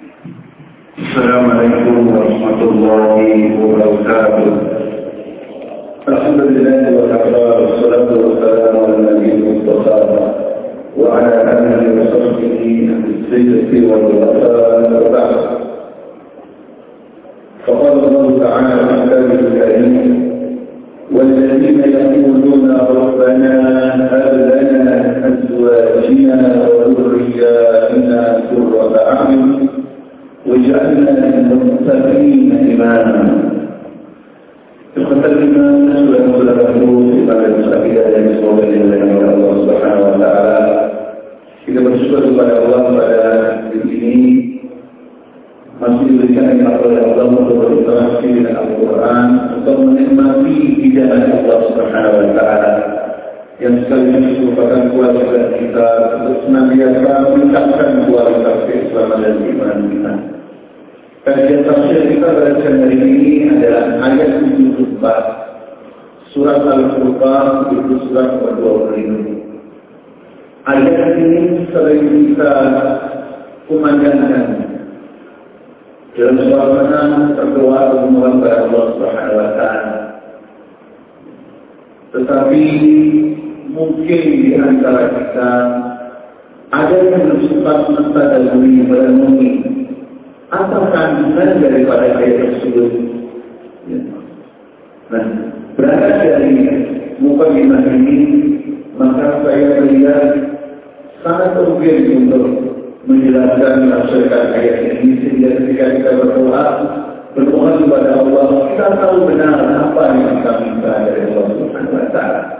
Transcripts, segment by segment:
السلام عليكم ورحمة الله وبركاته. الحمد لله وكفى والصلاة والسلام على النبي المصطفى وعلى آله وصحبه بالسيرة والوفاء. وبعد فقال الله تعالى في كتابه الكريم والذين يقولون ربنا هب لنا أزواجنا وذرياتنا قرة أعين واجعلنا للمتقين إماما يختلف ما نسأل الله في بعد الله سبحانه وتعالى إذا بتشكر الله على الدين ما سيدنا يقول الله تعالى في القرآن ثم ما فيه إذا الله سبحانه وتعالى yang sekaligus merupakan kewajiban kita untuk senantiasa meningkatkan kualitas keislaman dan iman kita. Kajian tafsir kita pada siang hari ini adalah ayat 74 surat Al-Furqan itu surat ke-25. Ayat ini sering kita kumandangkan dalam suasana berdoa memohon kepada Allah Subhanahu wa taala. Tetapi mungkin di antara kita ada yang bersifat mentadaburi merenungi apa kandungan daripada ayat tersebut. Ya. Nah, berangkat dari mukadimah ini, maka saya melihat sangat urgen untuk menjelaskan menafsirkan ayat ini sehingga ketika kita berdoa berdoa kepada Allah kita tahu benar apa yang kita minta dari Allah Subhanahu Wa Taala.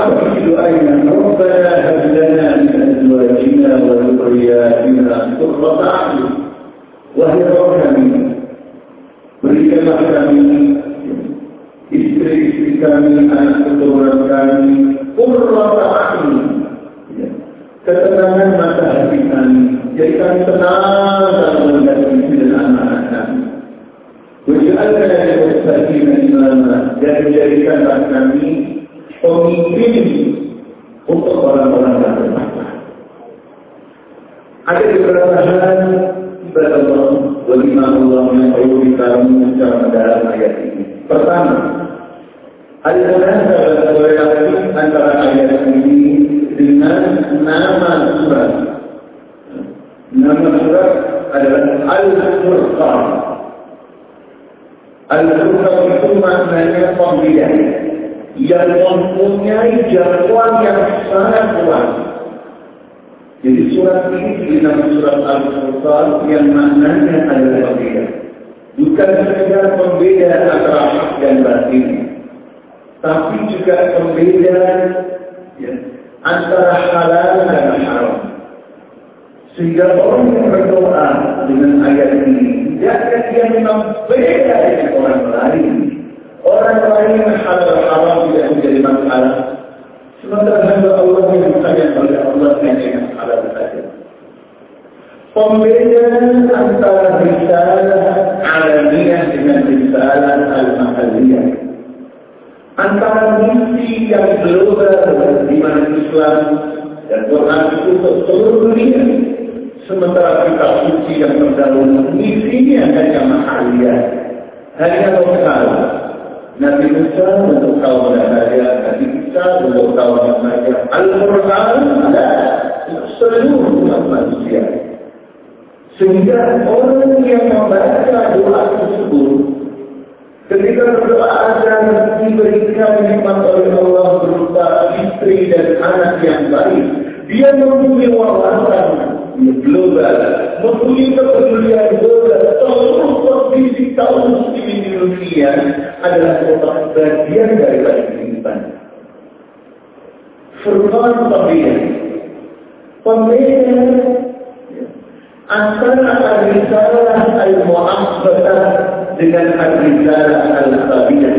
Apa isi doanya? Rabbana hab lana min azwajina wa dhurriyyatina qurrata a'yun. Wahai Rabb kami, berikanlah kami istri-istri kami, anak keturunan kami, qurrata a'yun ketenangan mata hati kami. Jadi kami tenang dalam melihat istri dan anak-anak kami. Wajahkan dari bersakin imama dan menjadikanlah kami pemimpin untuk orang-orang yang bertakwa. Ada beberapa hal ibadah Allah Allah yang perlu kita secara mendalam ayat ini. Pertama, ada relasi antara ayat ini dengan nama surat. Nama surat adalah Al-Furqan. Al-Furqan itu maknanya pembeda yang mempunyai jangkauan yang sangat luas. Jadi surat ini dinamakan surat Al-Furqan yang maknanya adalah pembeda. Bukan sekedar pembeda antara hak dan batin, tapi juga pembeda ya, antara halal dan haram. Sehingga orang yang berdoa dengan ayat ini, tidak dia memang beda dengan orang lain. Orang lain halal haram tidak menjadi masalah. Sementara hamba Allah yang disayang oleh Allah yang halal saja. Pembeda antara risalah alamiah dengan risalah al-mahaliyah antara misi yang global di mana Islam dan Quran itu seluruh dunia. Sementara kita suci yang terdahulu misinya hanya mahaliyah, hanya lokal. Nabi Musa untuk kaum saja, Nabi Isa untuk kaum saja. Al-Quran ada seluruh umat manusia. Sehingga orang yang membaca doa tersebut Ketika berdoa agar diberikan nikmat oleh Allah berupa istri dan anak yang baik, dia mempunyai wawasan global, mempunyai kepedulian global. Seluruh kondisi kaum muslimin di dunia adalah merupakan bagian daripada kehidupan. Furqan pembeda. Pembeda antara al-risalah al-mu'abbatan dengan al-risalah al-khabiyah.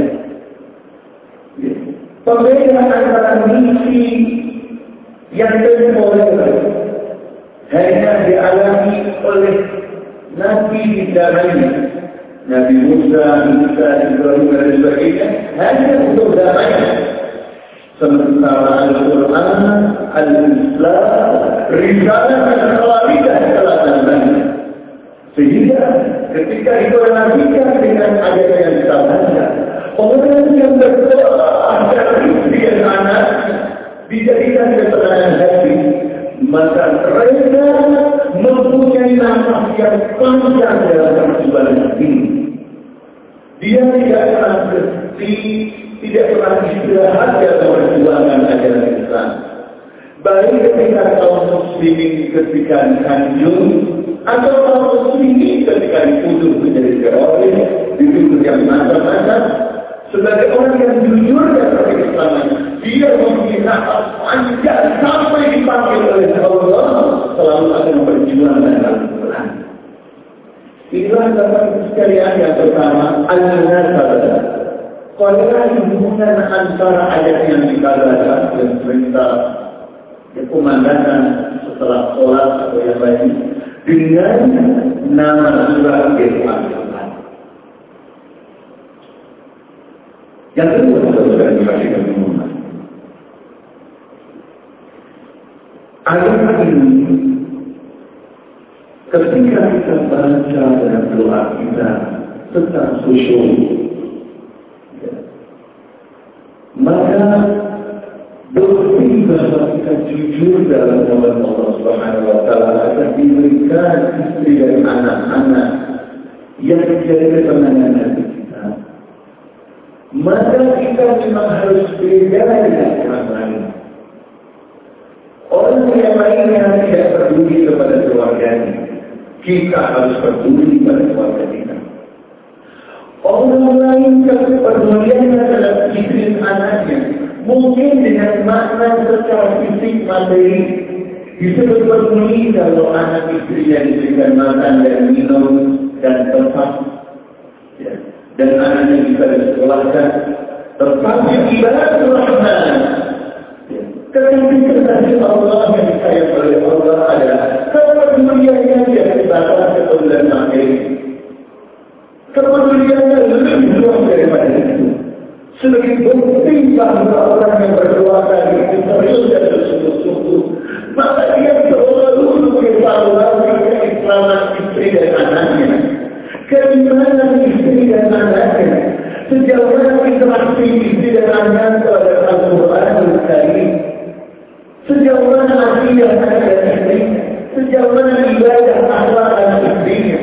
Perbedaan antara misi yang temporer hanya dialami oleh Nabi di zamannya. Nabi Musa, Isa, Ibrahim dan sebagainya hanya untuk zamannya. Sementara Al-Quran, Al-Islam, Risalah dan Khawabidah telah datang. Sehingga ketika itu dinamakan dengan ayat yang baca, orang yang berdoa agar istri anak dijadikan ketenangan hati, maka mereka mempunyai nafas yang panjang dalam perjuangan ini. Dia tidak akan berhenti, tidak pernah istirahat dalam perjuangan ajaran Islam. Baik ketika kaum muslimin ketika dikanjung, atau kaum muslimin ketika dituduh menjadi teroris, dituduh yang macam-macam, sebagai orang yang jujur dan berislaman, dia memiliki nafas panjang sampai dipanggil oleh Allah, selalu akan berjuang dalam Quran. Inilah dapat sekalian yang pertama, al-munasabah. Kualitas hubungan antara ayat yang dikatakan dan perintah kekomandanan setelah sholat atau yang lain dengan nama surah Al-Quran. Yang kedua sudah dipastikan umumnya. Ayat ini ketika kita baca dan doa kita tetap khusyuk, maka bukti bahwa kita jujur dalam nama Allah Subhanahu Wa Taala akan diberikan istri dan anak-anak yang menjadi ketenangan hati kita. Maka kita memang harus beda dengan orang lain. Orang yang lainnya tidak peduli kepada keluarganya. Kita harus peduli pada keluarga kita. Orang lain kepeduliannya adalah istri anaknya. Mungkin dengan makna secara fisik materi bisa berpeduli kalau anak istrinya diberikan makan dan minum dan tempat. Ya. Dan anaknya bisa disekolahkan. Tetapi ibadah Rahman Ketika Allah yang disayang oleh Allah adalah kepeduliannya dia dibatas kepedulian materi. Kepeduliannya lebih luas daripada itu. Sebagai bukti bahwa orang yang berdoa tadi itu serius dan bersungguh-sungguh, maka dia selalu mengevaluasi keislaman istri dan anaknya. Keimanan istri dan anaknya. Sejauh mana interaksi istri dan anak kepada Al-Quran Al-Karim. Sejauh mana akidah anak dan. Sejauh mana ibadah akhlak dan istrinya.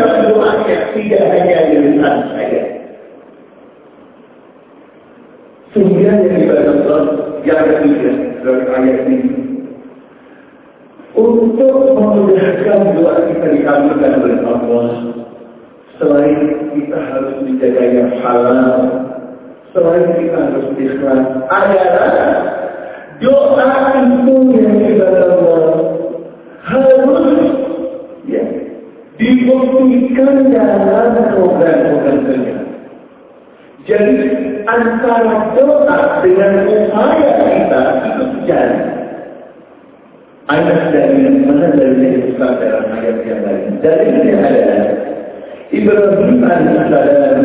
Dalam doanya tidak hanya di lisan saya. Sehingga yang dibaca Allah yang ketiga dari ayat ini untuk memudahkan doa kita dikabulkan oleh Allah selain kita harus menjaga yang halal selain kita harus ikhlas adalah doa itu yang Allah harus dibuktikan dalam program-program kerja. Jadi antara doa dengan upaya kita itu sejalan. Ayat dari mana dari Islam dalam ayat yang lain. Dari ini adalah Ibrahim alaihissalam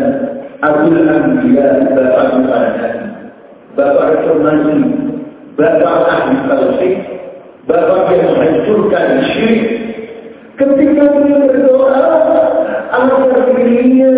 Abdul Anbiya Bapak Muhammad Bapak Reformasi Bapak ahli tauhid, Bapak yang menghancurkan syirik. Ketika dia berdoa, agar dirinya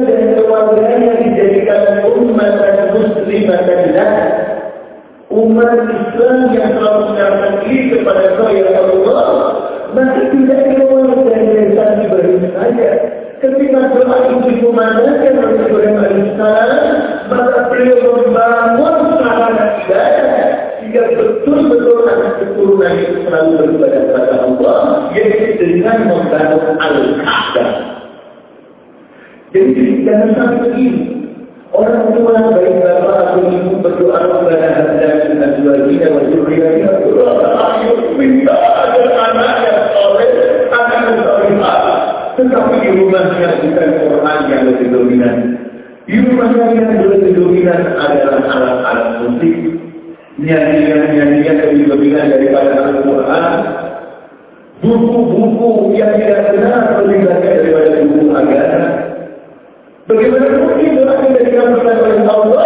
Jadi jangan sampai. Orang tua baik bapak atau ibu berdoa kepada hadiah dan azwajina wa dzurriyyahina ayo minta agar anak yang soleh, anak yang solehah. Tetapi di rumahnya bukan Quran yang lebih dominan. Di rumahnya yang lebih dominan adalah alat-alat musik, nyanyian-nyanyian lebih dominan daripada Al-Quran, buku-buku yang tidak benar lebih banyak daripada buku agama. Bagaimana mungkin doa kita dikabulkan oleh Allah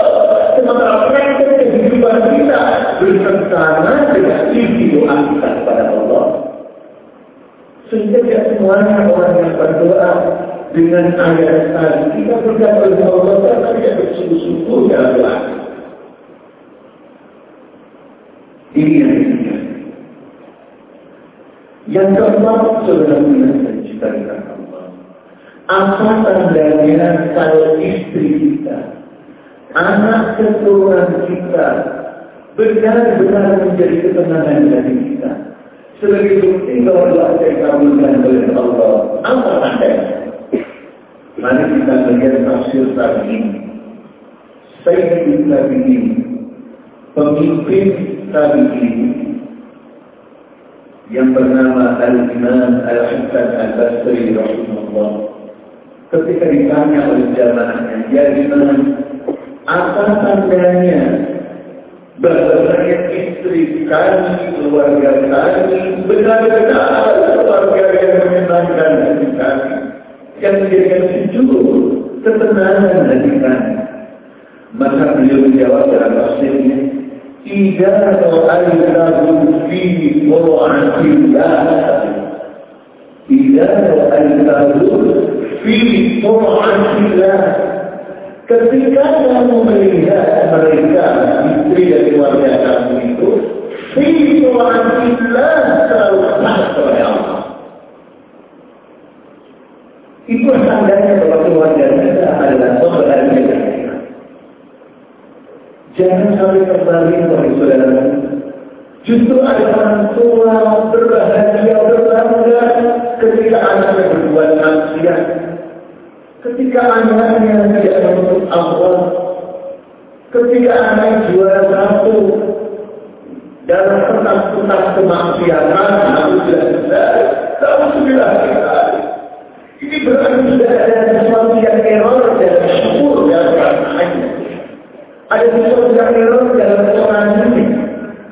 sementara praktek kehidupan kita bertentangan dengan isi doa kita kepada Allah. Sehingga tidak semuanya orang yang berdoa dengan ayat tadi kita berdoa oleh Allah karena tidak bersungguh-sungguh dalam doa. Ini yang ketiga. Yang keempat, saudara menciptakan Allah. Apa tandanya kalau istri kita, anak keturunan kita, benar-benar menjadi ketenangan dari kita. Sebagai bukti bahwa doa saya kabulkan oleh Allah. Apa tandanya? Mari kita melihat tafsir tadi. Sayyidul Tabi'in, pemimpin Tabi'in, yang bernama Al-Imam Al-Hasan Al-Basri rahimahullah ketika ditanya oleh jamaahnya, ya gimana? Apa tandanya bahwasanya istri kami, keluarga kami, benar-benar keluarga yang menyenangkan bagi kami, yang menjadikan jujur, ketenangan bagi kami. Maka beliau menjawab dalam tafsirnya, tidak ra'aytahum fi qur'atillah. Tidak ra'aytahum fi ta'atillah ketika kamu melihat mereka istri dan keluarga kamu itu fi ta'atillah selalu taat oleh Allah. Itu tandanya bahwa keluarga kita adalah saudara kita. Jangan sampai kembali wahai saudara. Justru ada orang tua berbahagia berbangga ketika anaknya berbuat maksiat. Ketika anaknya tidak menuntut Allah. Ketika anaknya juara satu dalam petang-petang kemaksiatan, besar, kamu sudah besar. Ini berarti sudah ada sesuatu yang error dan syukur dalam perasaannya. Ada sesuatu yang error dalam orang ini.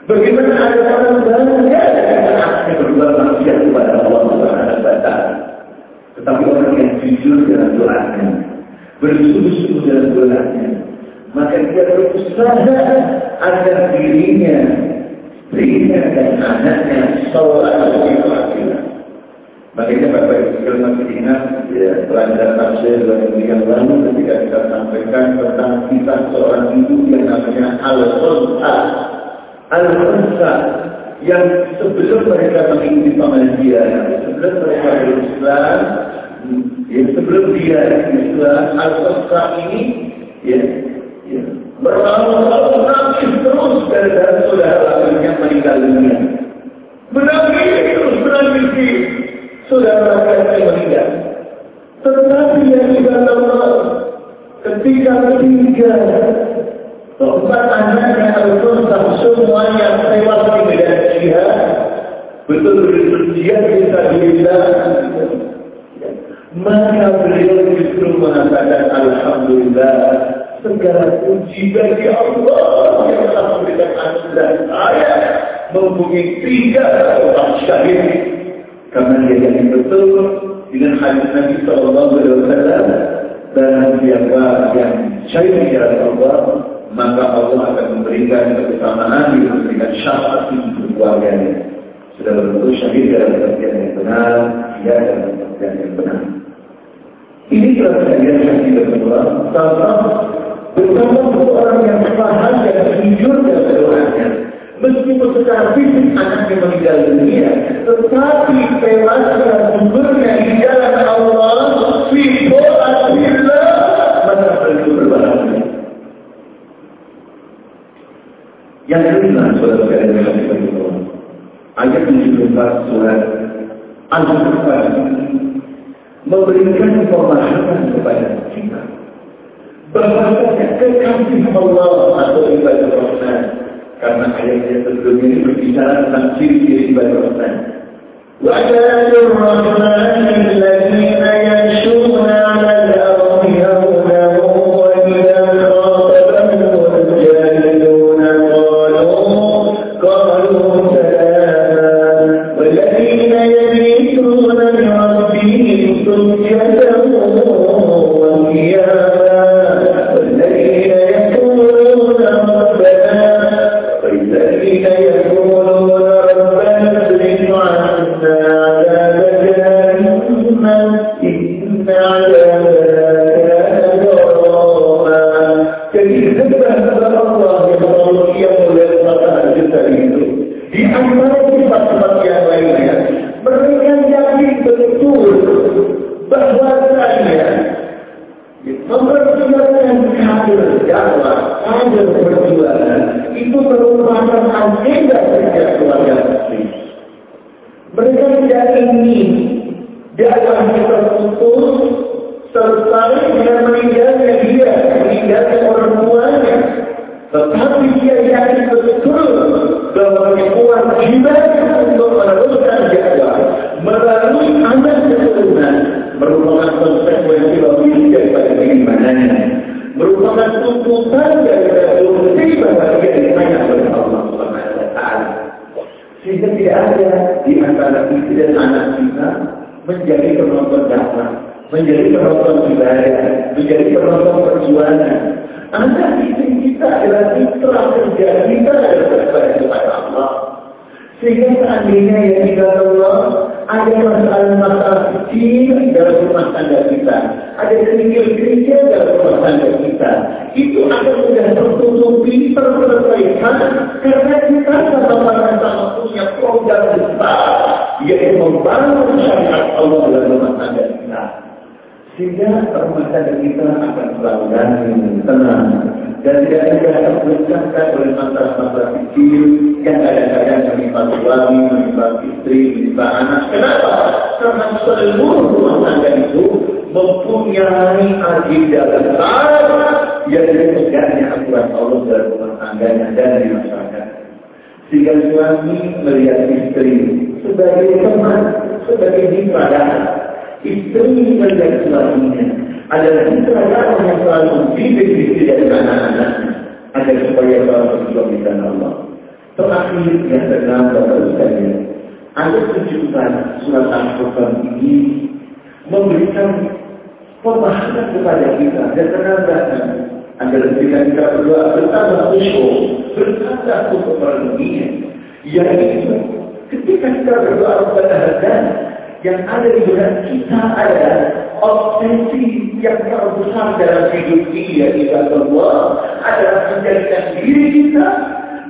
Bagaimana ada orang bangga dengan aksi berbuat maksiat kepada Allah Subhanahu wa taala. Tetapi orang yang jujur dalam doanya, bersungguh-sungguh dalam doanya, maka dia berusaha agar dirinya, dirinya dan anaknya selalu diperhatikan. Makanya Bapak Ibu sekalian ingat ya, pelajaran tafsir minggu yang lalu ketika kita sampaikan tentang kisah seorang ibu yang namanya Al-Qursa. Al-Qursa yang sebelum mereka mengikuti pengajian, sebelum mereka berislam, ya, sebelum dia Islam, Al-Qursa ini ya, ya, berlalu-lalu nangis terus gara-gara saudara yang meninggal dunia. Menangis terus menangis saudara mereka meninggal. Tetapi yang juga Allah ketika tiga keempat anaknya Al-Qur'an semuanya tewas di medan jihad betul-betul jihad bisa dilihat maka beliau justru mengatakan Alhamdulillah segala puji bagi Allah yang telah memberikan anugerah saya mempunyai tiga orang syahid. Karena dia yang betul dengan hadis Nabi Sallallahu Alaihi Wasallam dan siapa yang syahid di jalan Allah maka Allah akan memberikan kebersamaan di memberikan syafaat untuk keluarganya. Sudah berbentuk syahid dalam pengertian yang benar ya dalam pengertian yang benar ini adalah kejadian tidak berulang salah bersama orang yang paham dan jujur dalam doanya Meskipun secara fisik anaknya meninggal dunia, tetapi tewasnya sumbernya di jalan Allah, fi ta'atillah, maka beliau berbahagia. Yang kelima, saudara-saudara yang Allah, ayat 74 surat Al-Quran memberikan pemahaman kepada kita. Bahawa kekasih Allah atau ibadah Rasulullah. Karena ayatnya sebelum ini berbicara tentang ciri-ciri ibadah Rasulullah. Wa'adadur Rasulullah merupakan agenda setiap keluarga muslim. Mereka tidak ingin dakwahnya terputus selesai dengan meninggalnya dia, meninggalnya orang tuanya. Tetapi dia yakin betul bahwa kewajiban untuk meneruskan dakwah melalui anak keturunan merupakan konsekuensi logis daripada keimanannya, merupakan tuntutan daripada bukti bahwa dia ditanya oleh Allah Subhanahu wa Ta'ala. Sehingga tidak ada di antara istri dan anak kita menjadi penonton dakwah, menjadi penonton ibadah, menjadi penonton perjuangan. Anak istri kita adalah mitra kerja kita adalah kepada Allah. Sehingga seandainya ya kita Allah ada masalah-masalah kecil dalam rumah tangga kita, ada kerikil-kerikil dalam rumah tangga kita, itu akan sudah tertutupi, terselesaikan karena kita sama-sama punya program besar, yaitu membangun syariat Allah dalam rumah tangga kita. Sehingga rumah tangga kita akan selalu damai, tenang, dan tidak mudah terpecahkan oleh masalah-masalah kecil yang kadang-kadang menimpa suami, menimpa istri, menimpa anak. Kenapa? Karena seluruh rumah tangga itu mempunyai agenda besar yang ditegaknya aturan Allah dalam rumah tangganya dan di masyarakat. Sehingga suami melihat istri sebagai teman, sebagai mitra Istri melihat suaminya adalah mitra yang selalu istri dan anak-anaknya agar supaya selalu berjuang di Allah. Terakhir yang dalam Bapak sekalian, ada kejutan surat Al-Quran ini memberikan pemahaman kepada kita dan penambahan agar ketika kita berdoa bertambah khusyuk, bertambah untuk merenunginya. Yaitu ketika kita berdoa kepada Hadan, yang ada di benak kita adalah obsesi yang terbesar dalam hidup ya kita semua adalah menjadikan diri kita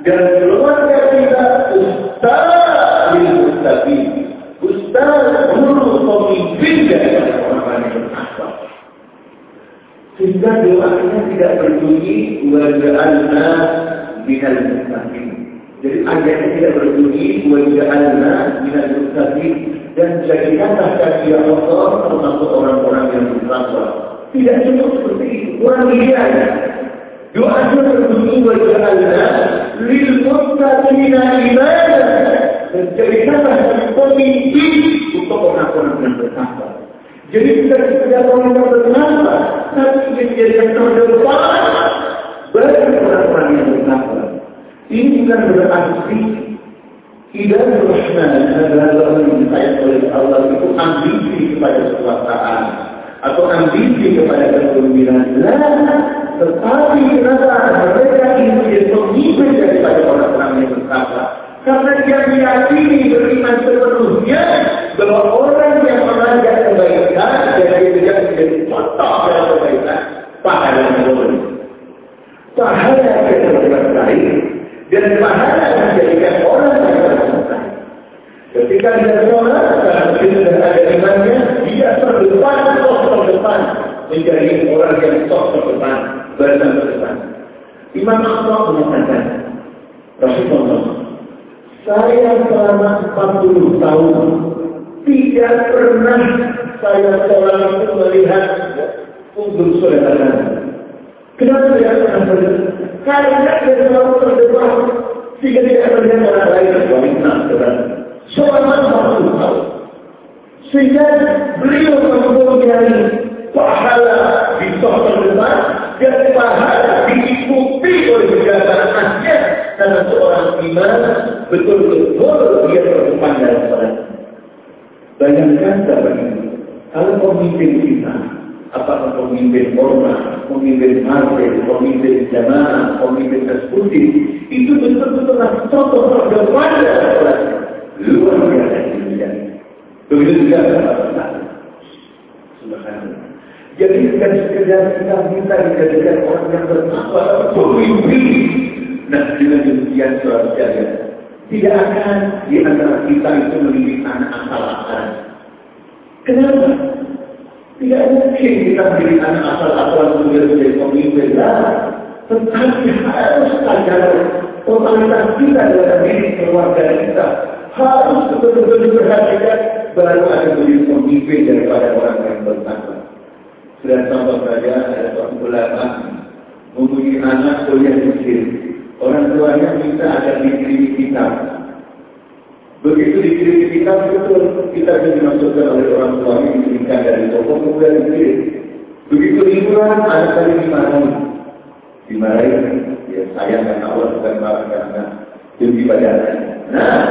dan keluarga kita ustaz lil mustaqim ustaz guru pemimpin dari orang-orang yang berakhlak sehingga doa kita tidak berbunyi waja'alna minal mustaqim jadi ayatnya tidak berbunyi waja'alna minal mustaqim dan jadikanlah kaki Allah termasuk orang-orang yang bertakwa. Tidak cukup seperti itu, kurang idealnya. Doanya berbunyi wajahnya lil muttaqina ibadah dan jadikanlah kami pemimpin untuk orang-orang yang bertakwa. Jadi tidak sekedar orang yang bertakwa, tapi menjadi yang terdepan Ini bukan berarti tidak Rahman adalah yang disayang oleh Allah itu ambisi kepada kekuasaan atau ambisi kepada kepemimpinan. Lah, tetapi kenapa mereka ingin menjadi pemimpin daripada orang-orang yang bertakwa? Karena dia meyakini beriman sepenuhnya bahwa orang yang mengajak kebaikan dan dia tidak menjadi contoh dalam kebaikan pahala yang boleh. Pahala yang baik dan pahala yang menjadikan orang yang Ketika dia karena dia sudah ada imannya, dia terdepan, tok terdepan. Menjadi orang yang tok terdepan, benar terdepan. Imam Allah mengatakan, Rasulullah, saya selama 40 tahun Tidak pernah saya seorang itu melihat untuk saudara. Kenapa tidak pernah melihat? Karena dia selalu terdepan sehingga tidak melihat orang lain wanita saudara. Seorang makhluk tahu. Sehingga beliau mempunyai pahala di soal terdepan dan pahala diikuti oleh kejabatannya karena seorang iman betul-betul dia terdepan dalam salat. Bayangkan sahabat kalau pemimpin kita, apakah pemimpin ormas, pemimpin partai, pemimpin jamaah, pemimpin eksekutif, itu betul-betul contoh dalam salat. Luar biasa. Begitu juga Subhanallah. Jadi bukan sekedar kita minta dijadikan orang yang bertakwa, pemimpin. Nah, dengan demikian saudara sekalian, tidak akan di antara kita itu mendidik anak asal-asalan. Kenapa? Tidak mungkin kita mendidik anak asal-asalan untuk menjadi pemimpin. Lah, tetapi harus sadar totalitas kita dalam diri keluarga kita. Harus betul-betul diperhatikan baru ada menjadi pemimpin daripada orang yang bertakwa. Sudah contoh saja ada seorang ulama mempunyai anak kuliah kecil. Orang tuanya minta ada dikirim kitab. Begitu dikirim kitab betul kita bisa dimasukkan oleh orang tuanya dikirimkan dari toko kemudian dikirim. Begitu liburan anak kali dimarahi. Dimarahi ya sayang karena Allah bukan marah karena demi badannya. Nah,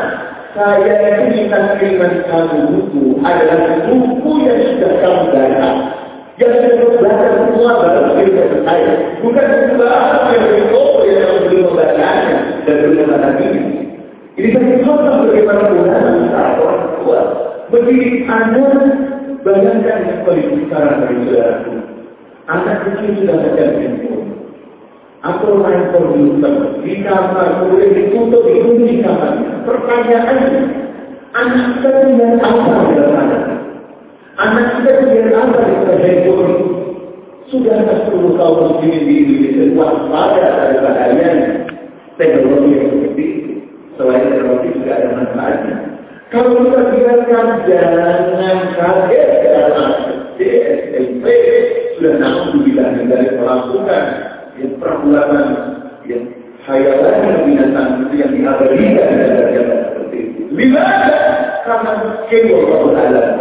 saya ini minta kiriman kamu buku adalah buku yang sudah kamu baca. Yang sudah belajar semua baru kirim ke saya. Bukan semua yang berikut yang belum membacanya dan belum memahaminya. Ini bagi contoh bagaimana gunanya saat orang tua. Bagi anak, bayangkan kondisi sekarang dari saudaraku. Anak kecil sudah baca handphone. Atau main komputer di kamar, kemudian ditutup, dikunci kamarnya. Pertanyaannya, anak kita dengan apa dalam anak? Anak kita dengan apa di handphone itu? Sudah 10 tahun begini di Indonesia waspada daripada teknologi yang seperti itu. Selain teknologi juga ada manfaatnya. Kalau kita biarkan jangan kaget dalam SD, SMP, sudah dibilang dari melakukan yang perbuatan yang hayalan binatang itu yang diabadikan dalam zaman seperti itu. Lima karena kedua orang